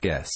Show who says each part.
Speaker 1: Guess.